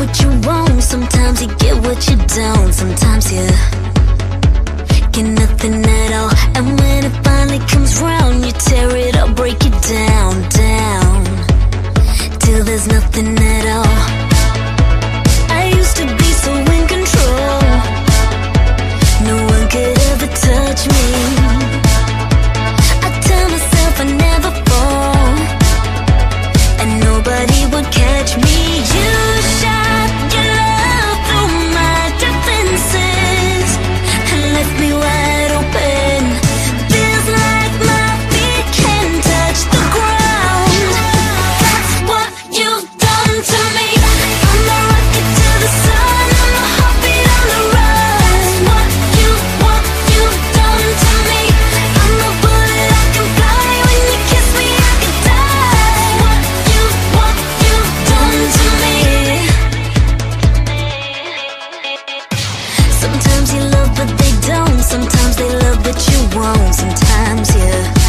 what you want, sometimes you get what you don't, sometimes yeah. Sometimes they love, what you won't. Sometimes, yeah.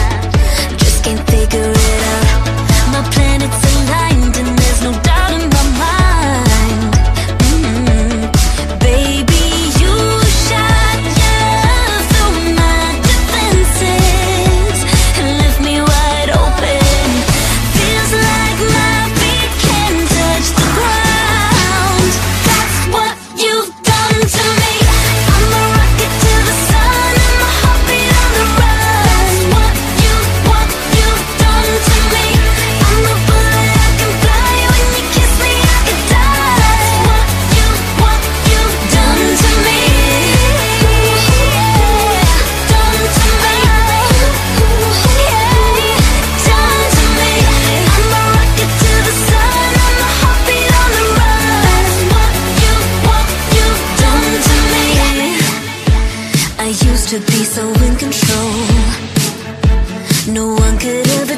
to be so in control. No one could ever